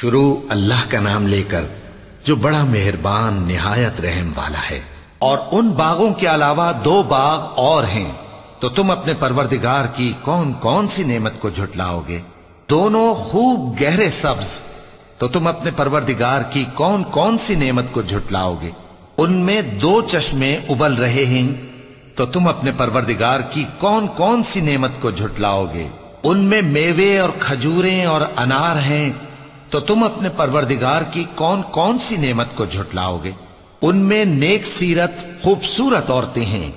शुरू अल्लाह का नाम लेकर जो बड़ा मेहरबान, निहायत रहम वाला है। और उन बागों के अलावा दो बाग और हैं। तो तुम अपने परवरदिगार की कौन कौन सी नेमत को झुटलाओगे? दोनों खूब गहरे सब्ज। तो तुम अपने परवरदिगार की कौन कौन सी नेमत को झुटलाओगे? उनमें दो चश्मे उबल रहे हैं। तो तुम अपने परवरदिगार की कौन कौन सी नेमत को झुटलाओगे? उनमें मेवे और खजूरें और अनार हैं। तो तुम अपने परवरदिगार की कौन कौन सी नेमत को झुटलाओगे? उनमें नेक सीरत, खूबसूरत औरतें हैं।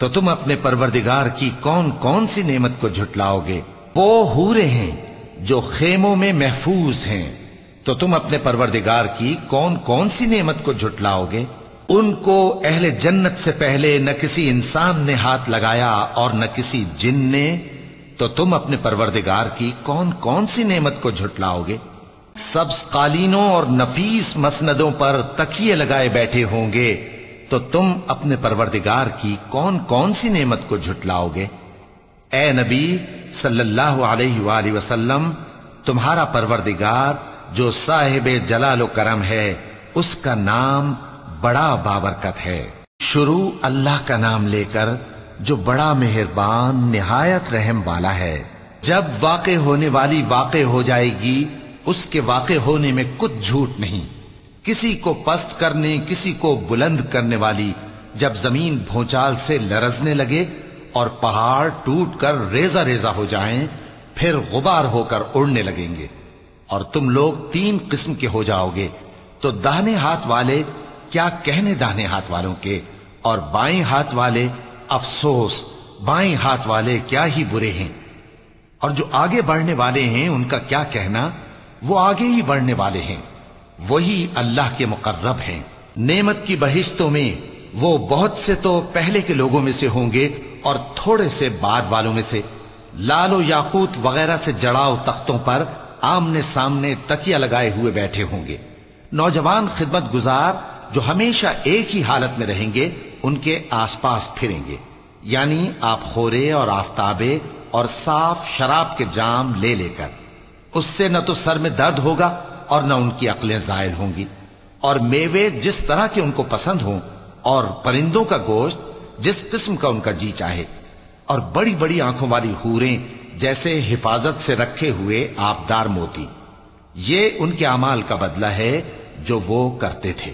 तो तुम अपने परवरदिगार की कौन कौन सी नेमत को झुटलाओगे? वो हूरे हैं, जो खेमों में महफूज हैं। तो तुम अपने परवरदिगार की कौन कौन सी नेमत को झुटलाओगे? उनको अहले जन्नत से पहले न किसी इंसान ने हाथ लगाया और न किसी जिन ने तो तुम अपने परवरदिगार की कौन कौन सी नेमत को झुटलाओगे? सब्ज कालीनों और नफीस मसनदों पर तकिए लगाए बैठे होंगे तो तुम अपने परवरदिगार की कौन कौन सी नेमत को झुटलाओगे? ए नबी सल्लल्लाहु अलैहि वसल्लम, तुम्हारा परवरदिगार जो साहिब जलाल करम है, उसका नाम बड़ा बाबरकत है। शुरू अल्लाह का नाम लेकर जो बड़ा मेहरबान, निहायत रहम वाला है। जब वाक़ होने वाली वाक़ हो जाएगी उसके वाक़ होने में कुछ झूठ नहीं। किसी को पस्त करने किसी को बुलंद करने वाली जब ज़मीन भूचाल से लरजने लगे और पहाड़ टूट कर रेजा रेजा हो जाएँ, फिर गुबार होकर उड़ने लगेंगे। और तुम लोग तीन किस्म के हो जाओगे तो दाहने हाथ वाले क्या कहने दाहिने हाथ वालों के? और बाएँ हाथ वाले अफसोस बाएँ हाथ वाले क्या ही बुरे हैं? और जो आगे बढ़ने वाले हैं उनका क्या कहना? वो आगे ही बढ़ने वाले हैं। वही अल्लाह के मुकर्रब हैं। नेमत की बहिश्तों में वो बहुत से तो पहले के लोगों में से होंगे और थोड़े से बाद वालों में से। लालो याकूत वगैरह से जड़ाव तख्तों पर आमने सामने तकिया लगाए हुए बैठे होंगे। नौजवान खिदमत गुजार जो हमेशा एक ही हालत में रहेंगे, उनके आसपास फिरेंगे। यानी आप खोरे और आफ्ताबे और साफ़ शराब के जाम ले लेकर। उससे न तो सर में दर्द होगा और न उनकी अकलें जायल होंगी। और मेवे जिस तरह के उनको पसंद हों और परिंदों का गोश्त जिस किस्म का उनका जी चाहे, और बड़ी बड़ी आँखों वाली हूरें जैसे हिफाजत से रखे हुए आपदार मोती। ये उनके अमाल का बदला है जो वो करते थे।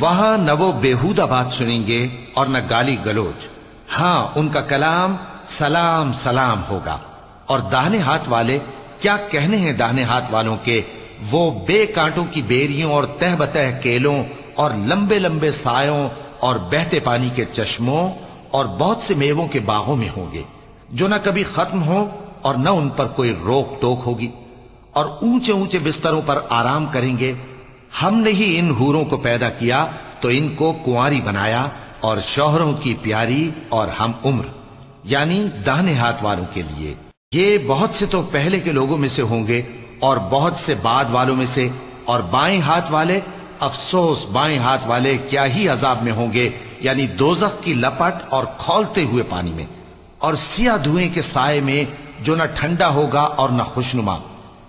वहाँ न वो बेहूदा बात सुनेंगे और न गाली गलोच। हाँ, उनका कलाम सलाम सलाम होगा और दाहने हाथ वाले क्या कहने हैं दाहने हाथ वालों के? वो बेकांटों की बेरियों और तह बतह केलों और लंबे लंबे सायों और बहते पानी के चश्मों और बहुत से मेवों के बागों में होंगे, जो ना कभी खत्म हो और न उन पर कोई रोक टोक होगी। और ऊँचे ऊँचे बिस्तरों पर आराम करेंगे। हमने ही इन हूरों को पैदा किया तो इनको कुंवारी बनाया और शोहरों की प्यारी और हम उम्र, यानी दाहने हाथ वालों के लिए। ये बहुत से तो पहले के लोगों में से होंगे और बहुत से बाद वालों में से, और बाएँ हाथ वाले, अफसोस, बाएँ हाथ वाले क्या ही अजाब में होंगे, यानी दोजख की लपट और खोलते हुए पानी में, और सिया धुएँ के साय में जो न ठंडा होगा और न खुशनुमा।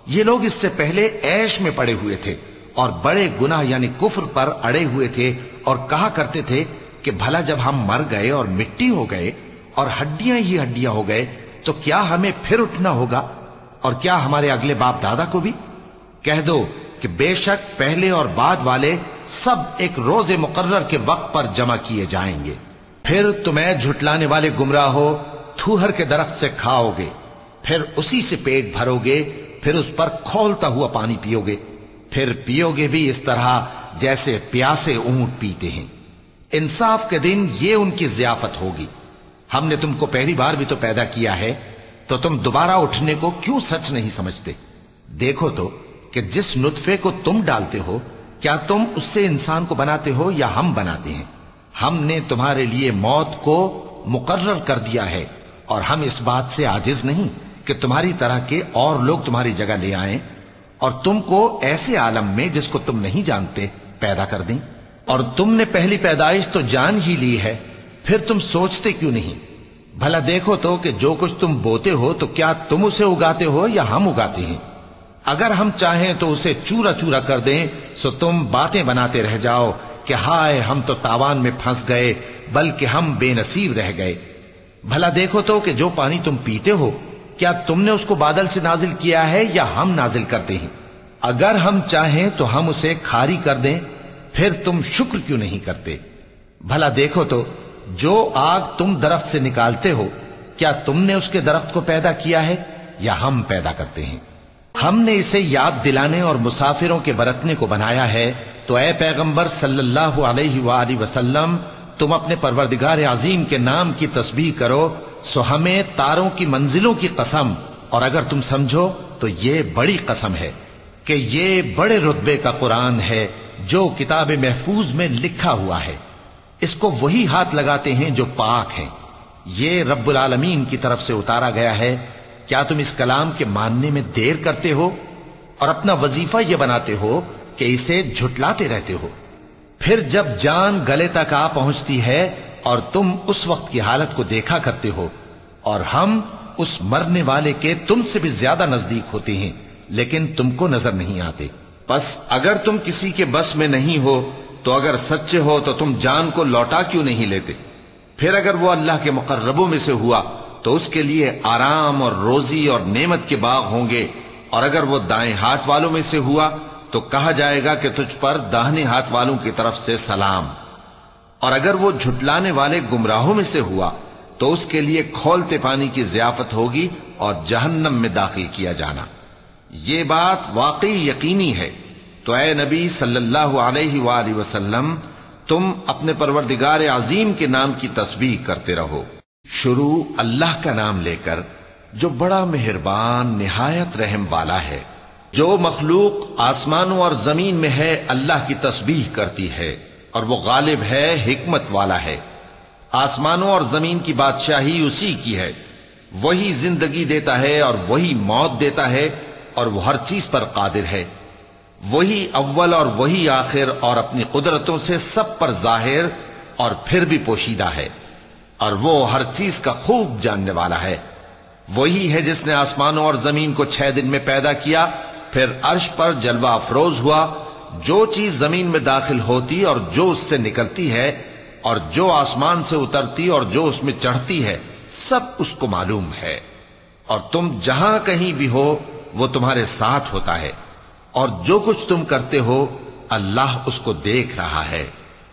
ये लोग इससे पहले ऐश में पड़े हुए थे, और बड़े गुनाह यानी कुफर पर अड़े हुए थे, और कहा करते थे कि भला जब हम मर गए और मिट्टी हो गए, और हड्डियाँ ही हड्डियाँ हो गए तो क्या हमें फिर उठना होगा? और क्या हमारे अगले बाप दादा को भी? कह दो कि बेशक पहले और बाद वाले सब एक रोज़े मुकर्र के वक्त पर जमा किए जाएँगे। फिर तुम्हें झुटलाने वाले गुमराह हो, थूहर के दरख्त से खाओगे। फिर उसी से पेट भरोगे, फिर उस पर खोलता हुआ पानी पियोगे। फिर पियोगे भी इस तरह जैसे प्यासे ऊँट पीते हैं। इंसाफ के दिन ये उनकी जियाफत होगी। हमने तुमको पहली बार भी तो पैदा किया है तो तुम दोबारा उठने को क्यों सच नहीं समझते? देखो तो कि जिस नुतफे को तुम डालते हो, क्या तुम उससे इंसान को बनाते हो या हम बनाते हैं? हमने तुम्हारे लिए मौत को मुकर्र कर दिया है, और हम इस बात से आजिज नहीं कि तुम्हारी तरह के और लोग तुम्हारी जगह ले आए, और तुमको ऐसे आलम में जिसको तुम नहीं जानते, पैदा कर दें। और तुमने पहली पैदाइश तो जान ही ली है फिर तुम सोचते क्यों नहीं? भला देखो तो कि जो कुछ तुम बोते हो तो क्या तुम उसे उगाते हो या हम उगाते हैं? अगर हम चाहें तो उसे चूरा चूरा कर दें, सो तुम बातें बनाते रह जाओ कि हाय, हम तो तावान में फंस गए, बल्कि हम बेनसीब रह गए। भला देखो तो कि जो पानी तुम पीते हो, क्या तुमने उसको बादल से नाजिल किया है या हम नाजिल करते हैं? अगर हम चाहें तो हम उसे खारी कर दें, फिर तुम शुक्र क्यों नहीं करते? भला देखो तो जो आग तुम दरख्त से निकालते हो, क्या तुमने उसके दरख्त को पैदा किया है, या हम पैदा करते हैं? हमने इसे याद दिलाने और मुसाफिरों के बरतने को बनाया है तो ए पैगंबर सल्लल्लाहु अलैहि वसल्लम, तुम अपने परवरदिगार अजीम के नाम की तस्बीह करो, सो हमें तारों की मंजिलों की कसम, और अगर तुम समझो तो ये बड़ी कसम है, कि ये बड़े रुतबे का कुरान है, जो किताब महफूज में लिखा हुआ है। इसको वही हाथ लगाते हैं जो पाक हैं। ये रब्बुल आलमीन की तरफ़ से उतारा गया है। क्या तुम इस कलाम के मानने में देर करते हो और अपना वजीफा यह बनाते हो कि इसे झुटलाते रहते हो? फिर जब जान गले तक आ पहुँचती है और तुम उस वक्त की हालत को देखा करते हो और हम उस मरने वाले के तुमसे भी ज़्यादा नज़दीक होते हैं, लेकिन तुमको नज़र नहीं आते। बस अगर तुम किसी के बस में नहीं हो तो अगर सच्चे हो तो तुम जान को लौटा क्यों नहीं लेते? फिर अगर वो अल्लाह के मुकर्रबों में से हुआ तो उसके लिए आराम और रोजी और नेमत के बाग होंगे। और अगर वो दाएँ हाथ वालों में से हुआ तो कहा जाएगा कि तुझ पर दाहने हाथ वालों की तरफ़ से सलाम। और अगर वो झुटलाने वाले गुमराहों में से हुआ तो उसके लिए खोलते पानी की जियाफत होगी और जहन्नम में दाखिल किया जाना। ये बात वाकई यकीनी है तो ए नबी सल्लल्लाहु अलैहि वसल्लम, तुम अपने परवरदिगार अजीम के नाम की तस्बीह करते रहो। शुरू अल्लाह का नाम लेकर, जो बड़ा मेहरबान, निहायत रहम वाला है, जो मखलूक आसमानों और ज़मीन में है, अल्लाह की तस्बीह करती है, और वो गालिब है, हिकमत वाला है। आसमानों और ज़मीन की बादशाही उसी की है। वही ज़िंदगी देता है और वही मौत देता है, और वो हर चीज़ पर कादिर है। वही अव्वल और वही आखिर और अपनी कुदरतों से सब पर ज़ाहिर और फिर भी पोशीदा है। और वो हर चीज़ का खूब जानने वाला है। वही है जिसने आसमानों और ज़मीन को छह दिन में पैदा किया, फिर अर्श पर जलवा अफरोज हुआ। जो चीज़ ज़मीन में दाखिल होती और जो उससे निकलती है, और जो आसमान से उतरती और जो उसमें चढ़ती है, सब उसको मालूम है। और तुम जहाँ कहीं भी हो, वो तुम्हारे साथ होता है। और जो कुछ तुम करते हो, अल्लाह उसको देख रहा है।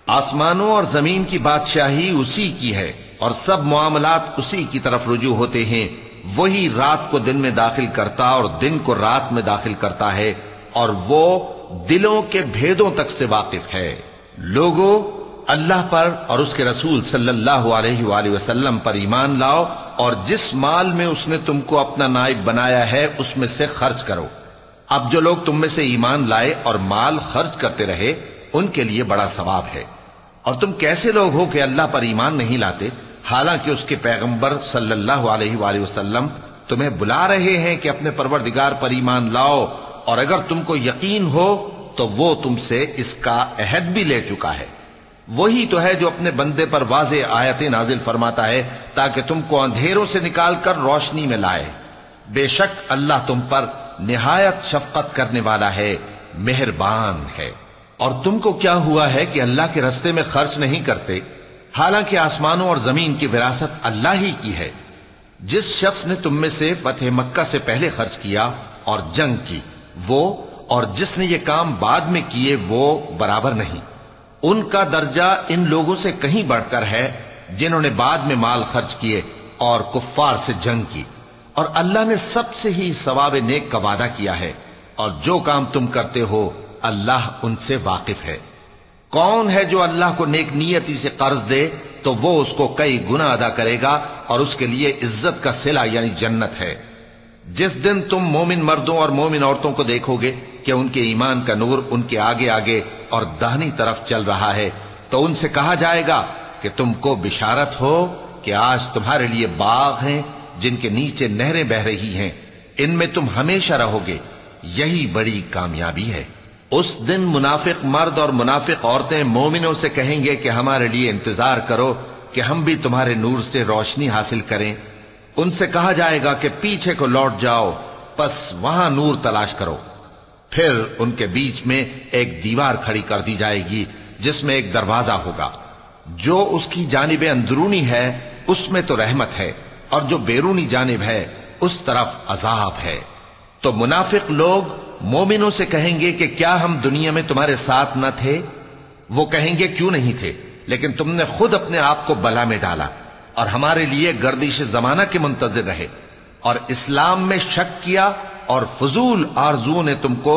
आसमानों और ज़मीन की बादशाही उसी की है, और सब मामलात उसी की तरफ़ रुजू होते हैं। वही रात को दिन में दाखिल करता और दिन को रात में दाखिल करता है, और वो दिलों के भेदों तक से वाकिफ है। लोगों, अल्लाह पर और उसके रसूल सल्लल्लाहु अलैहि वसल्लम पर ईमान लाओ, और जिस माल में उसने तुमको अपना नायब बनाया है, उसमें से खर्च करो। अब जो लोग तुम में से ईमान लाए और माल खर्च करते रहे, उनके लिए बड़ा सवाब है। और तुम कैसे लोग हो कि अल्लाह पर ईमान नहीं लाते? हालाँकि उसके पैगंबर सल्लल्लाहु अलैहि वसल्लम तुम्हें बुला रहे हैं कि अपने परवरदिगार पर ईमान लाओ, और अगर तुमको यकीन हो तो वो तुमसे इसका अहद भी ले चुका है। वही तो है जो अपने बंदे पर वाज आयतें नाजिल फरमाता है, ताकि तुमको अंधेरों से निकालकर रोशनी में लाए। बेशक अल्लाह तुम पर निहायत शफकत करने वाला है, मेहरबान है। और तुमको क्या हुआ है कि अल्लाह के रस्ते में खर्च नहीं करते? हालाँकि आसमानों और ज़मीन की विरासत अल्लाह ही की है। जिस शख्स ने तुम में से फतेह मक्का से पहले खर्च किया और जंग की, वो और जिसने ये काम बाद में किए, वो बराबर नहीं। उनका दर्जा इन लोगों से कहीं बढ़कर है, जिन्होंने बाद में माल खर्च किए और कुफ्फार से जंग की। और अल्लाह ने सबसे ही सवाब नेक का वादा किया है। और जो काम तुम करते हो, अल्लाह उनसे वाकिफ है। कौन है जो अल्लाह को नेक नियति से कर्ज दे तो वो उसको कई गुना अदा करेगा और उसके लिए इज़्ज़त का सिला, यानी जन्नत है। जिस दिन तुम मोमिन मर्दों और मोमिन औरतों को देखोगे कि उनके ईमान का नूर उनके आगे आगे और दाहनी तरफ़ चल रहा है तो उनसे कहा जाएगा कि तुमको बिशारत हो कि आज तुम्हारे लिए बाग हैं जिनके नीचे नहरें बह रही हैं, इनमें तुम हमेशा रहोगे। यही बड़ी कामयाबी है। उस दिन मुनाफिक मर्द और मुनाफिक औरतें मोमिनों से कहेंगे कि हमारे लिए इंतज़ार करो कि हम भी तुम्हारे नूर से रोशनी हासिल करें। उनसे कहा जाएगा कि पीछे को लौट जाओ, बस वहाँ नूर तलाश करो। फिर उनके बीच में एक दीवार खड़ी कर दी जाएगी, जिसमें एक दरवाज़ा होगा। जो उसकी जानब अंदरूनी है, उसमें तो रहमत है। और जो बैरूनी जानब है, उस तरफ़ अजाब है। तो मुनाफिक लोग मोमिनों से कहेंगे कि क्या हम दुनिया में तुम्हारे साथ न थे? वो कहेंगे, क्यों नहीं थे? लेकिन तुमने खुद अपने आप को बला में डाला और हमारे लिए गर्दिश जमाना के मुंतजर रहे और इस्लाम में शक किया और फजूल आरज़ू ने तुमको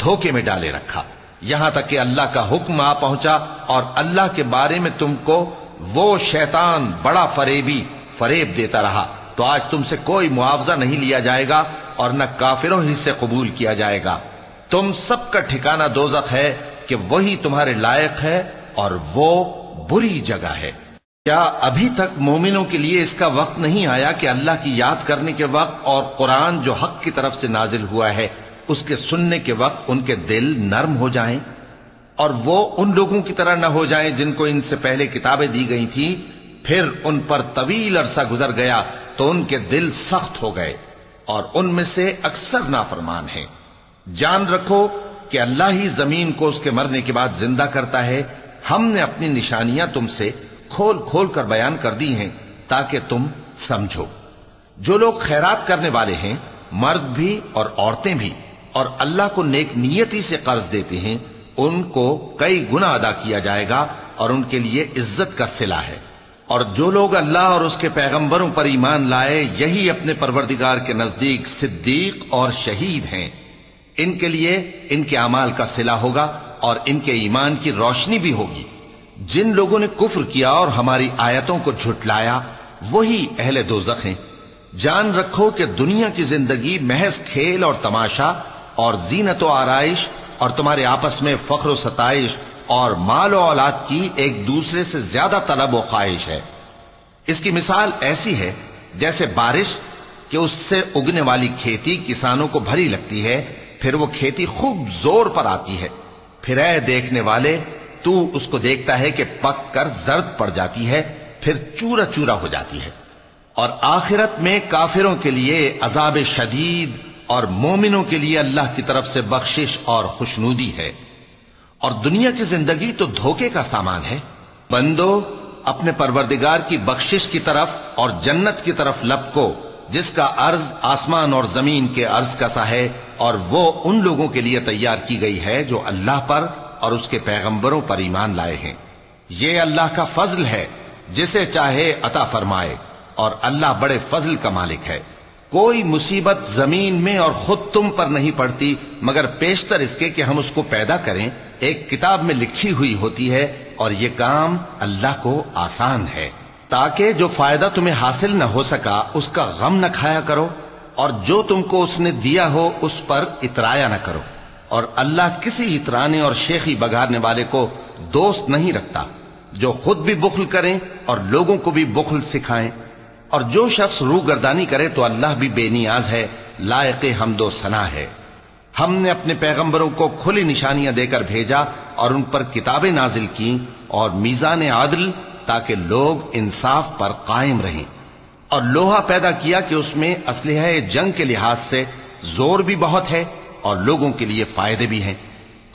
धोखे में डाले रखा। यहाँ तक कि अल्लाह का हुक्म आ पहुँचा और अल्लाह के बारे में तुमको वो शैतान बड़ा फरेबी फरेब देता रहा। तो आज तुमसे कोई मुआवजा नहीं लिया जाएगा और न काफिरों ही से कबूल किया जाएगा। तुम सबका ठिकाना दोजक है कि वही तुम्हारे लायक है और वो बुरी जगह है। क्या अभी तक मोमिनों के लिए इसका वक्त नहीं आया कि अल्लाह की याद करने के वक्त और कुरान जो हक की तरफ़ से नाजिल हुआ है, उसके सुनने के वक्त उनके दिल नर्म हो जाएँ? और वो उन लोगों की तरह न हो जाएँ जिनको इनसे पहले किताबें दी गई थी फिर उन पर तवील अरसा गुजर गया तो उनके दिल सख्त हो गए और उनमें से अक्सर नाफरमान हैं। जान रखो कि अल्लाह ही ज़मीन को उसके मरने के बाद ज़िंदा करता है। हमने अपनी निशानियाँ तुमसे खोल खोल कर बयान कर दी हैं, ताकि तुम समझो। जो लोग खैरात करने वाले हैं, मर्द भी और औरतें भी, और अल्लाह को नेक नियति से कर्ज देते हैं, उनको कई गुना अदा किया जाएगा और उनके लिए इज़्ज़त का सिला है। और जो लोग अल्लाह और उसके पैगंबरों पर ईमान लाए, यही अपने परवरदिगार के नज़दीक सिद्दीक और शहीद हैं। इनके लिए इनके अमाल का सिला होगा और इनके ईमान की रोशनी भी होगी। जिन लोगों ने कुफ्र किया और हमारी आयतों को झुटलाया, वही अहले दोजख हैं। जान रखो कि दुनिया की ज़िंदगी महज खेल और तमाशा और जीनत आरइश और तुम्हारे आपस में फख्र सताइश और माल औलाद की एक दूसरे से ज़्यादा तलब व ख्वाहिश है। इसकी मिसाल ऐसी है, जैसे बारिश कि उससे उगने वाली खेती किसानों को भरी लगती है, फिर वो खेती खूब ज़ोर पर आती है। फिर ऐ देखने वाले, तू उसको देखता है कि पक कर जर्द पड़ जाती है, फिर चूरा चूरा हो जाती है। और आखिरत में काफिरों के लिए अजाब शदीद और मोमिनों के लिए अल्लाह की तरफ़ से बख्शिश और खुशनूदी है। और दुनिया की ज़िंदगी तो धोखे का सामान है। बंदो, अपने परवरदिगार की बख्शिश की तरफ़ और जन्नत की तरफ़ लपको, जिसका अर्ज़ आसमान और ज़मीन के अर्ज़ का सा है, और वो उन लोगों के लिए तैयार की गई है जो अल्लाह पर और उसके पैगंबरों पर ईमान लाए हैं। ये अल्लाह का फजल है, जिसे चाहे अता फरमाए, और अल्लाह बड़े फजल का मालिक है। कोई मुसीबत ज़मीन में और खुद तुम पर नहीं पड़ती, मगर पेशतर इसके कि हम उसको पैदा करें एक किताब में लिखी हुई होती है और ये काम अल्लाह को आसान है। ताकि जो फ़ायदा तुम्हें हासिल न हो सका, उसका गम न खाया करो और जो तुमको उसने दिया हो, उस पर इतराया न करो। और अल्लाह किसी इतराने और शेखी बघारने वाले को दोस्त नहीं रखता, जो खुद भी बुखल करें और लोगों को भी बुखल सिखाएँ। और जो शख्स रूह गर्दानी करे तो अल्लाह भी बेनियाज है, लायक हमदो सना है। हमने अपने पैगंबरों को खुली निशानियाँ देकर भेजा और उन पर किताबें नाजिल की और मीजान आदल ताकि लोग इंसाफ पर कायम रहें। और लोहा पैदा किया कि उसमें असलहा जंग के लिहाज से ज़ोर भी बहुत है और लोगों के लिए फ़ायदे भी हैं।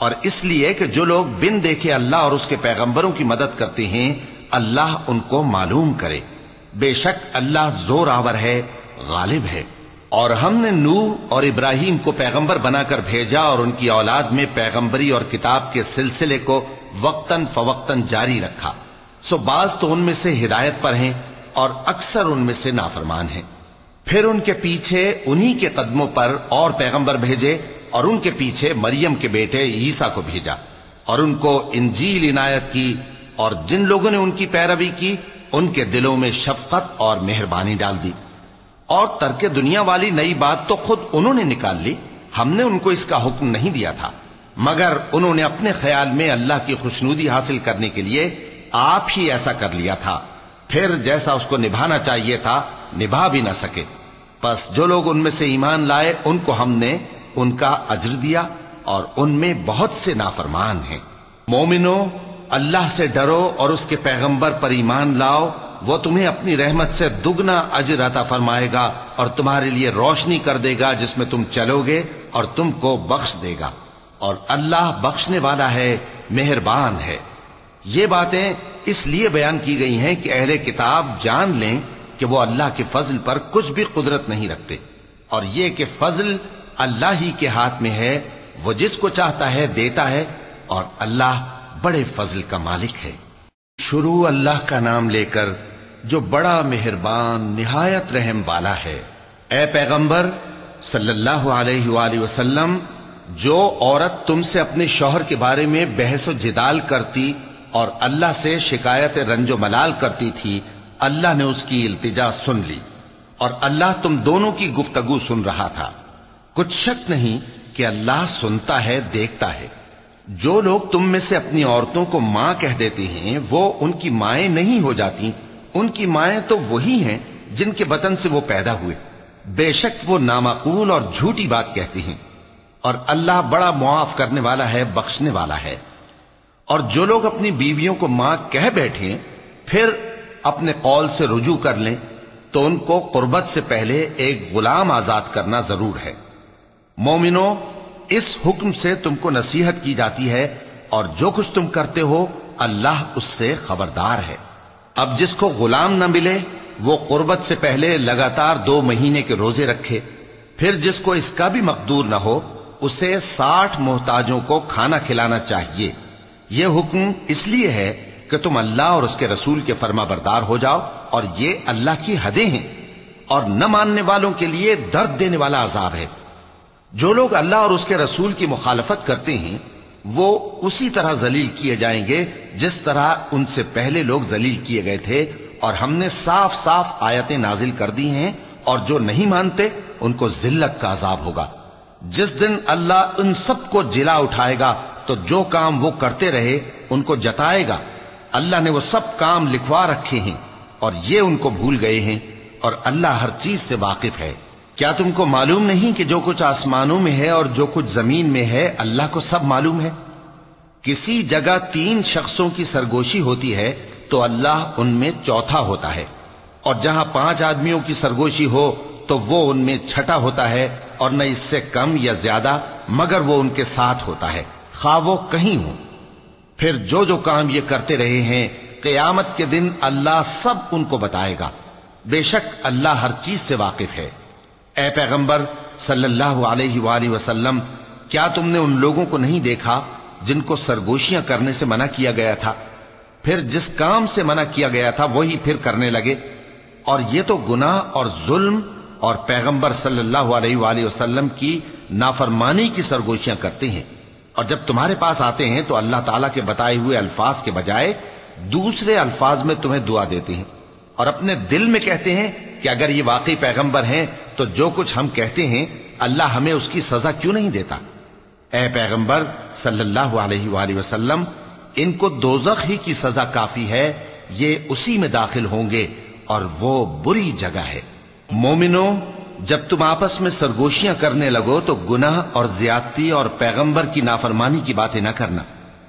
और इसलिए कि जो लोग बिन देखे अल्लाह और उसके पैगंबरों की मदद करते हैं, अल्लाह उनको मालूम करे। बेशक अल्लाह ज़ोर आवर है, गालिब है। और हमने नू और इब्राहिम को पैगंबर बनाकर भेजा और उनकी औलाद में पैगंबरी और किताब के सिलसिले को वक्तन फवक्तन जारी रखा। सो बाज तो उनमें से हिदायत पर हैं और अक्सर उनमें से नाफरमान हैं। फिर उनके पीछे उन्हीं के कदमों पर और पैगंबर भेजे और उनके पीछे मरियम के बेटे ईसा को भेजा और उनको इंजील इनायत की और जिन लोगों ने उनकी पैरवी की, उनके दिलों में शफकत और मेहरबानी डाल दी। और तर्क दुनिया वाली नई बात तो खुद उन्होंने निकाल ली। हमने उनको इसका हुक्म नहीं दिया था। मगर उन्होंने अपने ख्याल में अल्लाह की खुशनूदी हासिल करने के लिए आप ही ऐसा कर लिया था। फिर जैसा उसको निभाना चाहिए था, निभा भी ना सके। बस जो लोग उनमें से ईमान लाए, उनको हमने उनका अज्र दिया और उनमें बहुत से नाफरमान हैं। मोमिनो, अल्लाह से डरो और उसके पैगंबर पर ईमान लाओ वो तुम्हें अपनी रहमत से दुगना अजर अता फरमाएगा और तुम्हारे लिए रोशनी कर देगा जिसमें तुम चलोगे और तुमको बख्श देगा। और अल्लाह बख्शने वाला है, मेहरबान है। ये बातें इसलिए बयान की गई हैं कि अहले किताब जान लें कि वो अल्लाह के फजल पर कुछ भी कुदरत नहीं रखते। और ये कि फजल अल्लाह ही के हाथ में है, वो जिसको चाहता है, देता है, और अल्लाह बड़े फजल का मालिक है। शुरू अल्लाह का नाम लेकर जो बड़ा मेहरबान, निहायत रहम वाला है। ए पैगंबर, सल्लल्लाहु अलैहि वसल्लम, जो औरत तुमसे अपने शौहर के बारे में बहस जिदाल करती और अल्लाह से शिकायत रंजो मलाल करती थी, अल्लाह ने उसकी इल्तिजा सुन ली और अल्लाह तुम दोनों की गुफ्तगु सुन रहा था। कुछ शक नहीं कि अल्लाह सुनता है, देखता है। जो लोग तुम में से अपनी औरतों को माँ कह देते हैं, वो उनकी माएँ नहीं हो जाती। उनकी माएँ तो वही हैं जिनके बतन से वो पैदा हुए। बेशक वो नामाकूल और झूठी बात कहती हैं। और अल्लाह बड़ा मुआफ करने वाला है, बख्शने वाला है। और जो लोग अपनी बीवियों को माँ कह बैठे, फिर अपने कौल से रुजू कर लें तो उनको कुर्बत से पहले एक गुलाम आज़ाद करना ज़रूर है। मोमिनो इस हुक्म से तुमको नसीहत की जाती है और जो कुछ तुम करते हो, अल्लाह उससे खबरदार है। अब जिसको गुलाम न मिले, वो कुर्बत से पहले लगातार दो महीने के रोज़े रखे। फिर जिसको इसका भी मकदूर न हो, उसे साठ मोहताजों को खाना खिलाना चाहिए। यह हुक्म इसलिए है कि तुम अल्लाह और उसके रसूल के फर्मा बरदार हो जाओ और ये अल्लाह की हदें हैं और न मानने वालों के लिए दर्द देने वाला अजाब है। जो लोग अल्लाह और उसके रसूल की मुखालफत करते हैं, वो उसी तरह जलील किए जाएँगे, जिस तरह उनसे पहले लोग जलील किए गए थे, और हमने साफ़ साफ़ आयतें नाजिल कर दी हैं, और जो नहीं मानते, उनको जिल्लत का अजाब होगा। जिस दिन अल्लाह उन सबको जिला उठाएगा तो जो काम वो करते रहे, उनको जताएगा। अल्लाह ने वो सब काम लिखवा रखे हैं, और ये उनको भूल गए हैं, और अल्लाह हर चीज़ से वाकिफ है। क्या तुमको मालूम नहीं कि जो कुछ आसमानों में है और जो कुछ ज़मीन में है, अल्लाह को सब मालूम है? किसी जगह तीन शख्सों की सरगोशी होती है तो अल्लाह उनमें चौथा होता है। और जहाँ पाँच आदमियों की सरगोशी हो तो वो उनमें छठा होता है, और न इससे कम या ज़्यादा, मगर वो उनके साथ होता है। खा वो कहीं हो। फिर जो जो काम ये करते रहे हैं, कयामत के दिन अल्लाह सब उनको बताएगा। बेशक अल्लाह हर चीज़ से वाकिफ है। ए पैगंबर, सल्लल्लाहु अलैहि वसल्लम, क्या तुमने उन लोगों को नहीं देखा, जिनको सरगोशियाँ करने से मना किया गया था? फिर जिस काम से मना किया गया था, वही फिर करने लगे। और ये तो गुनाह और जुल्म और पैगंबर, सल्लल्लाहु अलैहि वसल्लम की नाफरमानी की सरगोशियाँ करते हैं। और जब तुम्हारे पास आते हैं तो अल्लाह ताला के बताए हुए अल्फाज के बजाय दूसरे अल्फाज में तुम्हें दुआ देते हैं। और अपने दिल में कहते हैं कि अगर ये वाकई पैगंबर हैं तो जो कुछ हम कहते हैं, अल्लाह हमें उसकी सजा क्यों नहीं देता? ए पैगंबर, सल्लल्लाहु अलैहि वसल्लम, इनको दोजख ही की सजा काफ़ी है, ये उसी में दाखिल होंगे, और वो बुरी जगह है। मोमिनो, जब तुम आपस में सरगोशियाँ करने लगो तो गुनाह और ज्यादती और पैगंबर की नाफरमानी की बातें ना करना,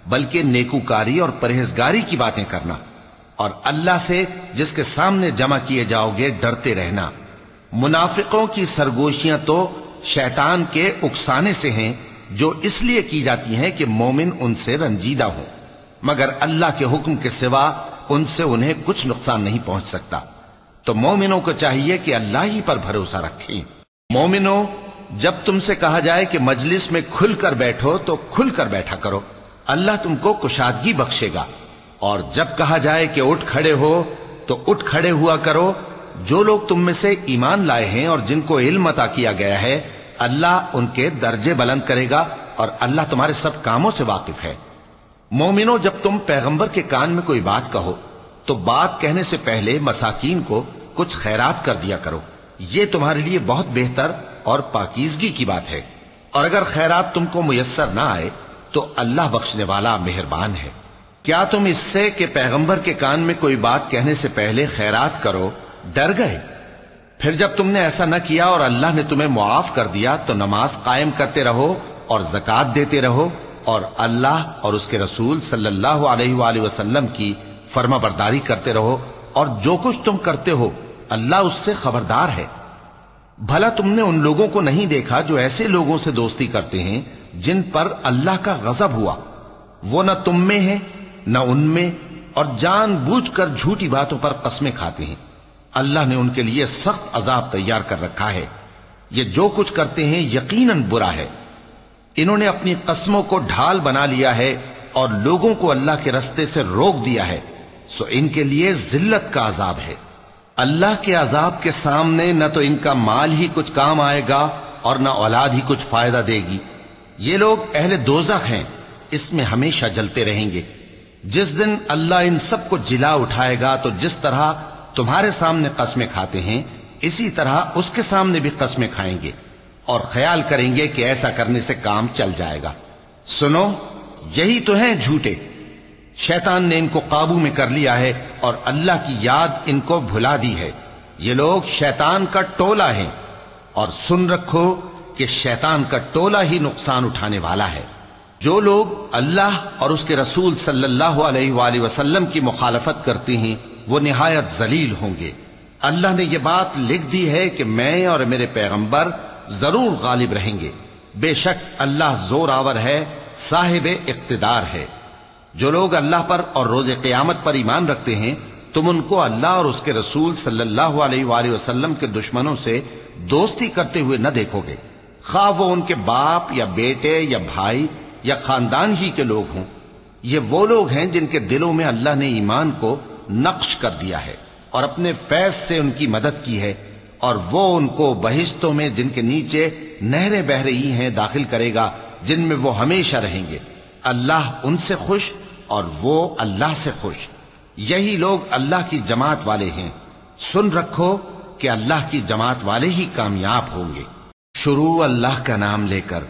बल्कि नेकूकारी और परहेजगारी की बातें करना, और अल्लाह से जिसके सामने जमा किए जाओगे, डरते रहना। मुनाफिकों की सरगोशियाँ तो शैतान के उकसाने से हैं, जो इसलिए की जाती हैं कि मोमिन उनसे रंजीदा हो। मगर अल्लाह के हुक्म के सिवा उनसे उन्हें कुछ नुकसान नहीं पहुँच सकता। तो मोमिनों को चाहिए कि अल्लाह ही पर भरोसा रखें। मोमिनो, जब तुमसे कहा जाए कि मजलिस में खुलकर बैठो तो खुलकर बैठा करो। अल्लाह तुमको कुशादगी बख्शेगा। और जब कहा जाए कि उठ खड़े हो तो उठ खड़े हुआ करो जो लोग तुम में से ईमान लाए हैं और जिनको इल्म अता किया गया है, अल्लाह उनके दर्जे बुलंद करेगा और अल्लाह तुम्हारे सब कामों से वाकिफ है। मोमिनो, जब तुम पैगंबर के कान में कोई बात कहो तो बात कहने से पहले मसाकीन को कुछ खैरात कर दिया करो। ये तुम्हारे लिए बहुत बेहतर और पाकिजगी की बात है। और अगर खैरात तुमको मुयसर ना आए तो अल्लाह बख्शने वाला मेहरबान है। क्या तुम इससे कि पैगंबर के कान में कोई बात कहने से पहले खैरात करो डर गए। फिर जब तुमने ऐसा न किया और अल्लाह ने तुम्हें मुआफ कर दिया तो नमाज़ कायम करते रहो और जक़ात देते रहो और अल्लाह और उसके रसूल सल्लल्लाहु अलैहि वसल्लम की फर्मा बरदारी करते रहो और जो कुछ तुम करते हो, अल्लाह उससे खबरदार है। भला तुमने उन लोगों को नहीं देखा जो ऐसे लोगों से दोस्ती करते हैं, जिन पर अल्लाह का गजब हुआ? वो न तुम में है, न उनमें, और जानबूझकर झूठी बातों पर कस्में खाते हैं। अल्लाह ने उनके लिए सख्त अजाब तैयार कर रखा है। ये जो कुछ करते हैं यकीनन बुरा है। इन्होंने अपनी कस्मों को ढाल बना लिया है और लोगों को अल्लाह के रस्ते से रोक दिया है। सो इनके लिए जिल्लत का अजाब है। अल्लाह के अजाब के सामने न तो इनका माल ही कुछ काम आएगा और न औलाद ही कुछ फ़ायदा देगी। ये लोग अहले दोजख हैं। इसमें हमेशा जलते रहेंगे। जिस दिन अल्लाह इन सबको जिला उठाएगा तो जिस तरह तुम्हारे सामने कस्में खाते हैं, इसी तरह उसके सामने भी कस्में खाएँगे और ख्याल करेंगे कि ऐसा करने से काम चल जाएगा। सुनो, यही तो है झूठे। शैतान ने इनको काबू में कर लिया है और अल्लाह की याद इनको भुला दी है। ये लोग शैतान का टोला है और सुन रखो कि शैतान का टोला ही नुकसान उठाने वाला है। जो लोग अल्लाह और उसके रसूल सल्लल्लाहु अलैहि वसल्लम की मुखालफत करते हैं वो निहायत जलील होंगे। अल्लाह ने यह बात लिख दी है कि मैं और मेरे पैगंबर ज़रूर गालिब रहेंगे। बेशक अल्लाह ज़ोर आवर है, साहिब इकतदार है। जो लोग अल्लाह पर और रोज़े क्यामत पर ईमान रखते हैं, तुम उनको अल्लाह और उसके रसूल वसल्लम के दुश्मनों से दोस्ती करते हुए न देखोगे। खा वो उनके बाप या बेटे या भाई या खानदान ही के लोग हों। ये वो लोग हैं जिनके दिलों में अल्लाह ने ईमान को नक्श कर दिया है और अपने फैज से उनकी मदद की है और वो उनको बहिश्तों में जिनके नीचे नहरें बह रही हैं दाखिल करेगा, जिनमें वो हमेशा रहेंगे। अल्लाह उनसे खुश और वो अल्लाह से खुश। यही लोग अल्लाह की जमात वाले हैं। सुन रखो कि अल्लाह की जमात वाले ही कामयाब होंगे। शुरू अल्लाह का नाम लेकर,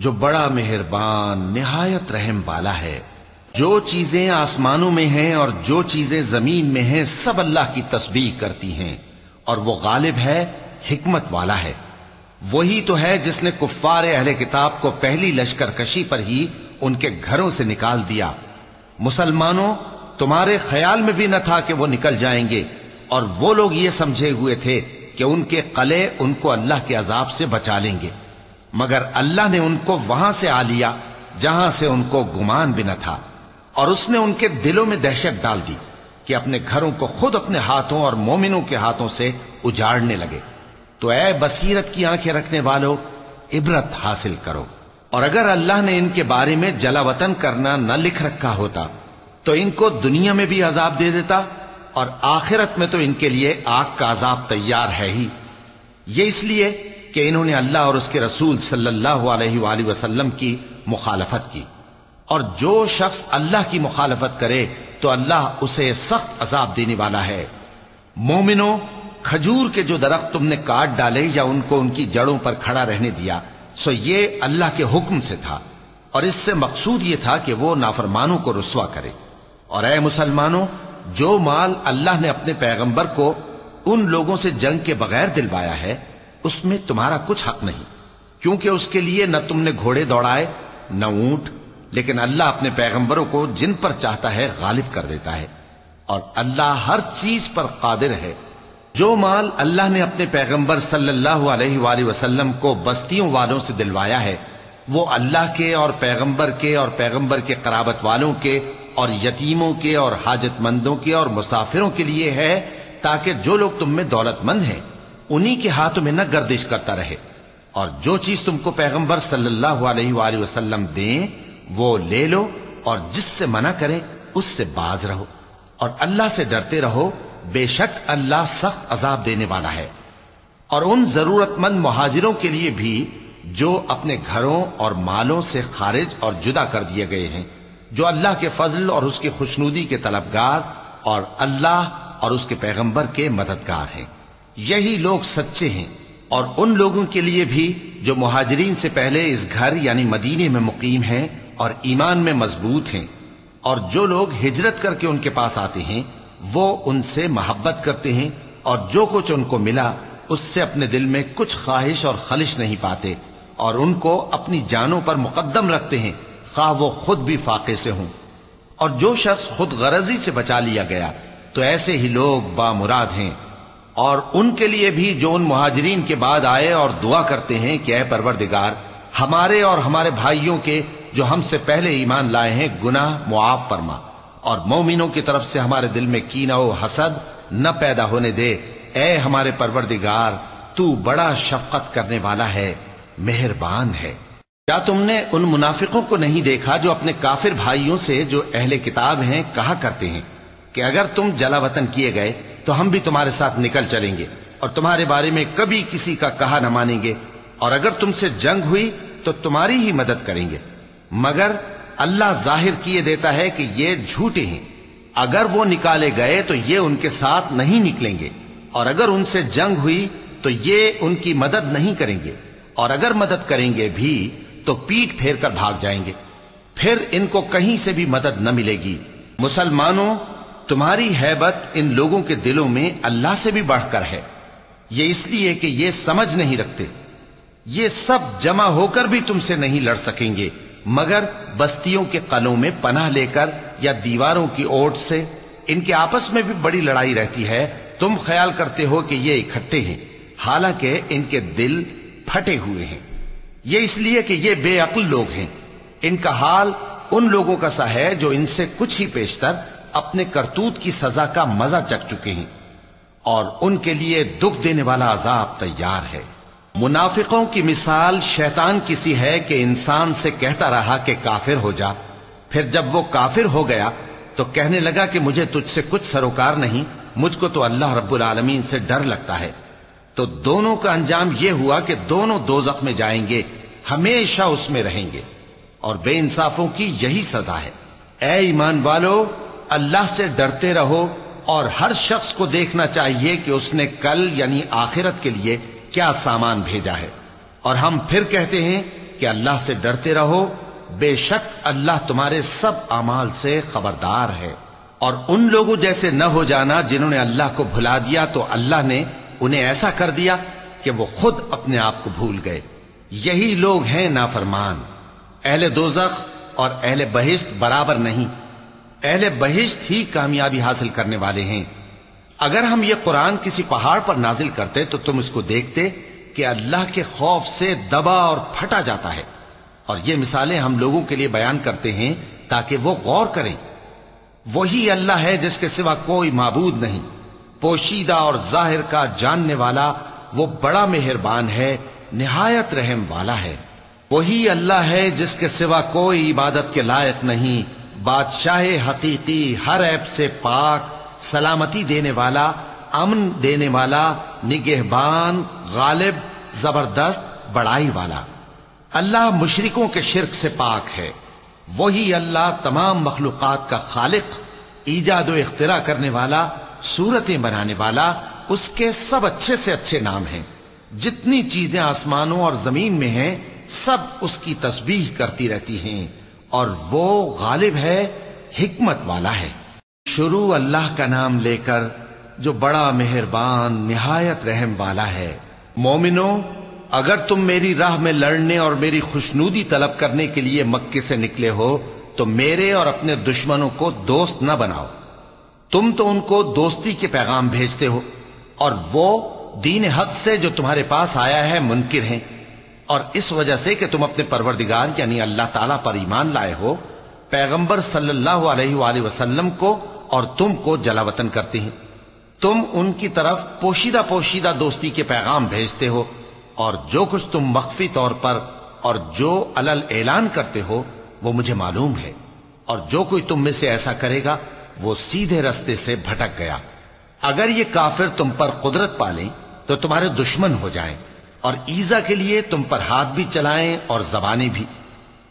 जो बड़ा मेहरबान, निहायत रहम वाला है। जो चीज़ें आसमानों में हैं और जो चीज़ें ज़मीन में हैं, सब अल्लाह की तस्बीह करती हैं। और वो गालिब है, हिकमत वाला है। वही तो है जिसने कुफ्फार अहले किताब को पहली लश्कर कशी पर ही उनके घरों से निकाल दिया। मुसलमानों, तुम्हारे ख्याल में भी न था कि वो निकल जाएँगे। और वो लोग ये समझे हुए थे कि उनके कले उनको अल्लाह के अजाब से बचा लेंगे। मगर अल्लाह ने उनको वहाँ से आ लिया, जहाँ से उनको गुमान भी न था। और उसने उनके दिलों में दहशत डाल दी कि अपने घरों को खुद अपने हाथों और मोमिनों के हाथों से उजाड़ने लगे। तो ऐ बसीरत की आँखें रखने वालों, इबरत हासिल करो। और अगर अल्लाह ने इनके बारे में जलावतन करना न लिख रखा होता तो इनको दुनिया में भी अजाब दे देता और आखिरत में तो इनके लिए आग का अजाब तैयार है ही। ये इसलिए कि इन्होंने अल्लाह और उसके रसूल सल्लल्लाहु अलैहि वसल्लम की मुखालफत की। और जो शख्स अल्लाह की मुखालफत करे तो अल्लाह उसे सख्त अजाब देने वाला है। मोमिनो, खजूर के जो दरख्त तुमने काट डाले या उनको उनकी जड़ों पर खड़ा रहने दिया, सो ये अल्लाह के हुक्म से था। और इससे मकसूद ये था कि वो नाफरमानों को रुसवा करे। और अय मुसलमानों, जो माल अल्लाह ने अपने पैगंबर को उन लोगों से जंग के बगैर दिलवाया है, उसमें तुम्हारा कुछ हक नहीं, क्योंकि उसके लिए न तुमने घोड़े दौड़ाए, न ऊँट लेकिन अल्लाह अपने पैगंबरों को जिन पर चाहता है गालिब कर देता है। और अल्लाह हर चीज़ पर कादिर है। जो माल अल्लाह ने अपने पैगंबर सल्लल्लाहु अलैहि वसल्लम को बस्तियों वालों से दिलवाया है, वो अल्लाह के और पैगंबर के और पैगंबर के कराबत वालों के और यतीमों के और हाजतमंदों के और मुसाफिरों के लिए है, ताकि जो लोग तुम में दौलतमंद हैं, उन्हीं के हाथों में न गर्दिश करता रहे। और जो चीज़ तुमको पैगंबर सल्लल्लाहु अलैहि वसल्लम दें वो ले लो और जिससे मना करें, उससे बाज रहो। और अल्लाह से डरते रहो, बेशक अल्लाह सख्त अजाब देने वाला है। और उन जरूरतमंद मुहाजिरों के लिए भी, जो अपने घरों और मालों से खारिज और जुदा कर दिए गए हैं, जो अल्लाह के फजल और उसकी खुशनुदी के तलबगार और अल्लाह और उसके पैगंबर के मददगार हैं। यही लोग सच्चे हैं। और उन लोगों के लिए भी, जो मुहाजरीन से पहले इस घर यानी मदीने में मुकीम हैं और ईमान में मज़बूत हैं। और जो लोग हिजरत करके उनके पास आते हैं, वो उनसे मोहब्बत करते हैं और जो कुछ उनको मिला, उससे अपने दिल में कुछ ख्वाहिश और खलिश नहीं पाते और उनको अपनी जानों पर मुकदम रखते हैं। खा वो खुद भी फाके से हों। और जो शख्स खुद गरजी से बचा लिया गया तो ऐसे ही लोग बामुराद हैं। और उनके लिए भी जो उन मुहाजरीन के बाद आए और दुआ करते हैं कि अय परवरदिगार, हमारे और हमारे भाइयों के जो हमसे पहले ईमान लाए हैं गुनाह, मुआफ फरमा। और मोमिनों की तरफ़ से हमारे दिल में कीना हसद न पैदा होने दे। ए हमारे परवरदिगार, तू बड़ा शफकत करने वाला है, मेहरबान है। क्या तुमने उन मुनाफिकों को नहीं देखा जो अपने काफिर भाइयों से जो अहले किताब हैं कहा करते हैं? कि अगर तुम जलावतन किए गए तो हम भी तुम्हारे साथ निकल चलेंगे, और तुम्हारे बारे में कभी किसी का कहा न मानेंगे। और अगर तुमसे जंग हुई तो तुम्हारी ही मदद करेंगे। मगर अल्लाह ज़ाहिर किए देता है कि ये झूठे हैं। अगर वो निकाले गए तो ये उनके साथ नहीं निकलेंगे। और अगर उनसे जंग हुई तो ये उनकी मदद नहीं करेंगे। और अगर मदद करेंगे भी तो पीठ फेर कर भाग जाएँगे। फिर इनको कहीं से भी मदद न मिलेगी। मुसलमानों, तुम्हारी हैबत इन लोगों के दिलों में अल्लाह से भी बढ़कर है। ये इसलिए कि ये समझ नहीं रखते। ये सब जमा होकर भी तुमसे नहीं लड़ सकेंगे। मगर बस्तियों के कलों में पनाह लेकर या दीवारों की ओट से इनके आपस में भी बड़ी लड़ाई रहती है, तुम ख्याल करते हो कि ये इकट्ठे हैं। हालाँकि इनके दिल फटे हुए हैं। ये इसलिए कि ये बेअक्ल लोग हैं। इनका हाल उन लोगों का सा है जो इनसे कुछ ही पेशतर अपने करतूत की सजा का मज़ा चक चुके हैं और उनके लिए दुख देने वाला अजाब तैयार है। मुनाफिकों की मिसाल शैतान किसी है कि इंसान से कहता रहा कि काफिर हो जा। फिर जब वो काफिर हो गया तो कहने लगा कि मुझे तुझसे कुछ सरोकार नहीं, मुझको तो अल्लाह रब्बुल आलमीन से डर लगता है। तो दोनों का अंजाम यह हुआ कि दोनों दोजख में जाएँगे, हमेशा उसमें रहेंगे। और बेइंसाफों की यही सजा है। ए ईमान वालो, अल्लाह से डरते रहो और हर शख्स को देखना चाहिए कि उसने कल यानी आखिरत के लिए क्या सामान भेजा है? और हम फिर कहते हैं कि अल्लाह से डरते रहो, बेशक अल्लाह तुम्हारे सब अमाल से खबरदार है। और उन लोगों जैसे न हो जाना जिन्होंने अल्लाह को भुला दिया तो अल्लाह ने उन्हें ऐसा कर दिया कि वो खुद अपने आप को भूल गए। यही लोग हैं नाफरमान। अहले दोजख और अहले बहिश्त बराबर नहीं। अहले बहिश्त ही कामयाबी हासिल करने वाले हैं। अगर हम ये कुरान किसी पहाड़ पर नाजिल करते तो तुम इसको देखते कि अल्लाह के खौफ से दबा और फटा जाता है। और ये मिसालें हम लोगों के लिए बयान करते हैं ताकि वो गौर करें। वही अल्लाह है जिसके सिवा कोई माबूद नहीं। पोशीदा और ज़ाहिर का जानने वाला वो बड़ा मेहरबान है, निहायत रहम वाला है। वही अल्लाह है जिसके सिवा कोई इबादत के लायक नहीं। बादशाह हकीकी हर ऐप से पाक सलामती देने वाला, अमन देने वाला, निगहबान, गालिब, ज़बरदस्त, बड़ाई वाला। अल्लाह मुशरिकों के शिरक से पाक है। वही अल्लाह तमाम मखलूकत का खालिक, ईजाद इख्तरा करने वाला, सूरतें बनाने वाला, उसके सब अच्छे से अच्छे नाम हैं। जितनी चीज़ें आसमानों और ज़मीन में हैं, सब उसकी तस्बीह करती रहती हैं और वो गालिब है, हिकमत वाला है। शुरू अल्लाह का नाम लेकर जो बड़ा मेहरबान, निहायत रहम वाला है। मोमिनो, अगर तुम मेरी राह में लड़ने और मेरी खुशनूदी तलब करने के लिए मक्के से निकले हो तो मेरे और अपने दुश्मनों को दोस्त न बनाओ। तुम तो उनको दोस्ती के पैगाम भेजते हो, और वो दीन हक से जो तुम्हारे पास आया है मुनकिर हैं। और इस वजह से कि तुम अपने परवरदिगार, यानी अल्लाह ताला पर ईमान लाए हो, पैगंबर सल्लल्लाहु अलैहि वसल्लम को और तुमको जलावतन करते हैं। तुम उनकी तरफ़ पोशीदा पोशीदा दोस्ती के पैगाम भेजते हो और जो कुछ तुम मख्फी तौर पर और जो अलल ऐलान करते हो, वो मुझे मालूम है। और जो कोई तुम में से ऐसा करेगा, वो सीधे रस्ते से भटक गया। अगर ये काफिर तुम पर कुदरत पालें तो तुम्हारे दुश्मन हो जाएँ और ईजा के लिए तुम पर हाथ भी चलाएँ और जबानें भी।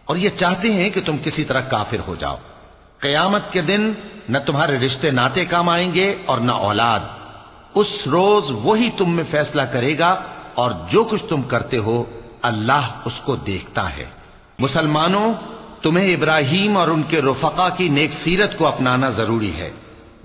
और ये चाहते हैं कि तुम किसी तरह काफिर हो जाओ। कयामत के दिन न तुम्हारे रिश्ते नाते काम आएँगे और न औलाद। उस रोज वही तुम में फैसला करेगा और जो कुछ तुम करते हो, अल्लाह उसको देखता है। मुसलमानों, तुम्हें इब्राहिम और उनके रुफका की नेक सीरत को अपनाना ज़रूरी है।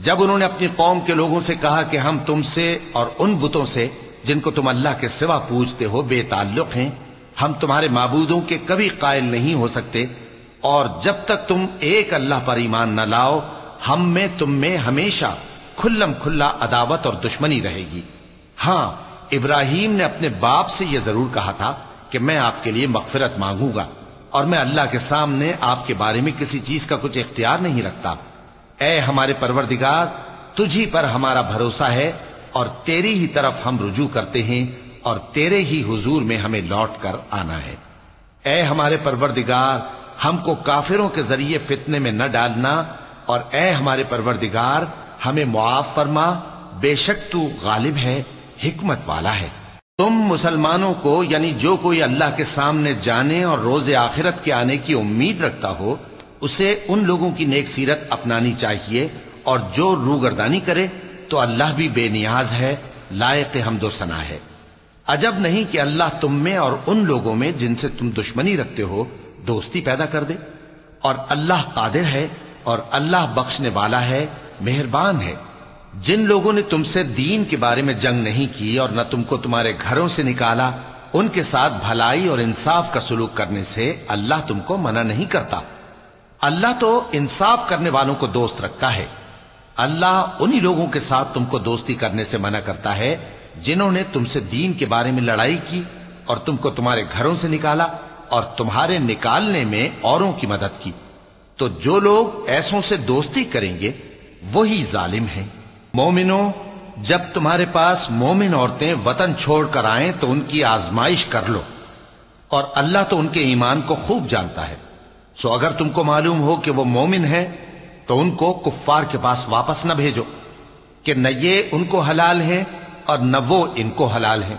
जब उन्होंने अपनी कौम के लोगों से कहा कि हम तुमसे और उन बुतों से, जिनको तुम अल्लाह के सिवा पूछते हो, बेताल्लुक हैं, हम तुम्हारे माबूदों के कभी कायल नहीं हो सकते और जब तक तुम एक अल्लाह पर ईमान न लाओ, हम में तुम में हमेशा खुल्लम खुल्ला अदावत और दुश्मनी रहेगी। हाँ, इब्राहिम ने अपने बाप से यह ज़रूर कहा था कि मैं आपके लिए मगफिरत मांगूँगा और मैं अल्लाह के सामने आपके बारे में किसी चीज़ का कुछ इख्तियार नहीं रखता। ए हमारे परवरदिगार, तुझी पर हमारा भरोसा है और तेरी ही तरफ़ हम रुजू करते हैं और तेरे ही हुजूर में हमें लौट कर आना है। ए हमारे परवरदिगार हमको काफिरों के ज़रिए फितने में न डालना और ए हमारे परवरदिगार, हमें मुआफ फरमा, बेशक तू गालिब है, हिकमत वाला है। तुम मुसलमानों को, यानी जो कोई अल्लाह के सामने जाने और रोज आखिरत के आने की उम्मीद रखता हो, उसे उन लोगों की नेक सीरत अपनानी चाहिए और जो रूगरदानी करे तो अल्लाह भी बेनियाज है, लायक हमदो सना है। अजब नहीं कि अल्लाह तुम में और उन लोगों में जिनसे तुम दुश्मनी रखते हो दोस्ती पैदा कर दे। और अल्लाह कादिर है और अल्लाह बख्शने वाला है, मेहरबान है। जिन लोगों ने तुमसे दीन के बारे में जंग नहीं की और न तुमको तुम्हारे घरों से निकाला, उनके साथ भलाई और इंसाफ का सुलूक करने से अल्लाह तुमको मना नहीं करता। अल्लाह तो इंसाफ करने वालों को दोस्त रखता है। अल्लाह उन्हीं लोगों के साथ तुमको दोस्ती करने से मना करता है, जिन्होंने तुमसे दीन के बारे में लड़ाई की और तुमको तुम्हारे घरों से निकाला। और तुम्हारे निकालने में औरों की मदद की। तो जो लोग ऐसों से दोस्ती करेंगे, वही जालिम हैं। मोमिनो, जब तुम्हारे पास मोमिन औरतें वतन छोड़कर आए तो उनकी आजमाइश कर लो। और अल्लाह तो उनके ईमान को खूब जानता है। सो अगर तुमको मालूम हो कि वो मोमिन है तो उनको कुफ्फार के पास वापस न भेजो, कि न ये उनको हलाल है और न वो इनको हलाल है।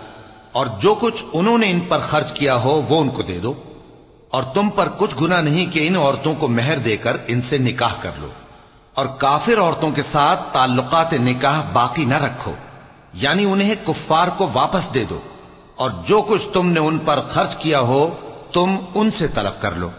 और जो कुछ उन्होंने इन पर खर्च किया हो, वो उनको दे दो। और तुम पर कुछ गुना नहीं कि इन औरतों को मेहर देकर इनसे निकाह कर लो। और काफिर औरतों के साथ ताल्लुकात निकाह बाकी न रखो। यानी उन्हें कुफ्फार को वापस दे दो। और जो कुछ तुमने उन पर खर्च किया हो, तुम उनसे तलब कर लो।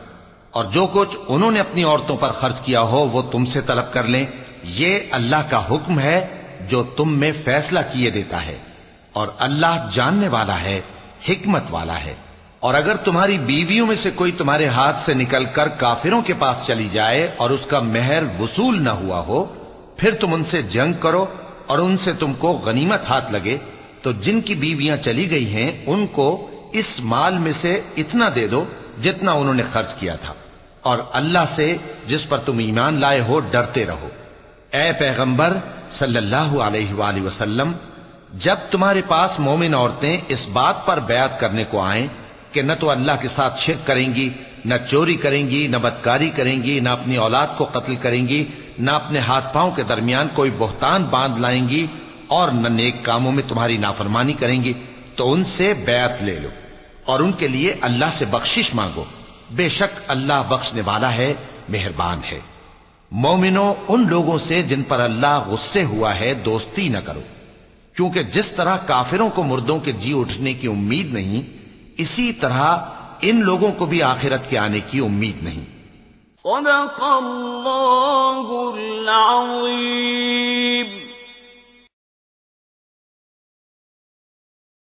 और जो कुछ उन्होंने अपनी औरतों पर खर्च किया हो, वो तुमसे तलब कर लें। ये अल्लाह का हुक्म है, जो तुम में फैसला किए देता है। और अल्लाह जानने वाला है, हिकमत वाला है। और अगर तुम्हारी बीवियों में से कोई तुम्हारे हाथ से निकलकर काफिरों के पास चली जाए और उसका मेहर वसूल न हुआ हो, फिर तुम उनसे जंग करो और उनसे तुमको गनीमत हाथ लगे तो जिनकी बीवियाँ चली गई हैं, उनको इस माल में से इतना दे दो जितना उन्होंने खर्च किया था। और अल्लाह से जिस पर तुम ईमान लाए हो, डरते रहो। ए पैगंबर, सल्लल्लाहु अलैहि वसल्लम जब तुम्हारे पास मोमिन औरतें इस बात पर बयात करने को आए कि न तो अल्लाह के साथ शिर करेंगी, न चोरी करेंगी, न बदकारी करेंगी, न अपनी औलाद को कत्ल करेंगी, न अपने हाथ पाँव के दरमियान कोई बोहतान बाँध लाएँगी और न नेक कामों में तुम्हारी नाफरमानी करेंगी तो उनसे बैत ले लो और उनके लिए अल्लाह से बख्शिश मांगो। बेशक अल्लाह बख्शने वाला है, मेहरबान है। मोमिनो उन लोगों से जिन पर अल्लाह गुस्से हुआ है, दोस्ती न करो। क्योंकि जिस तरह काफिरों को मुर्दों के जी उठने की उम्मीद नहीं, इसी तरह इन लोगों को भी आखिरत के आने की उम्मीद नहीं।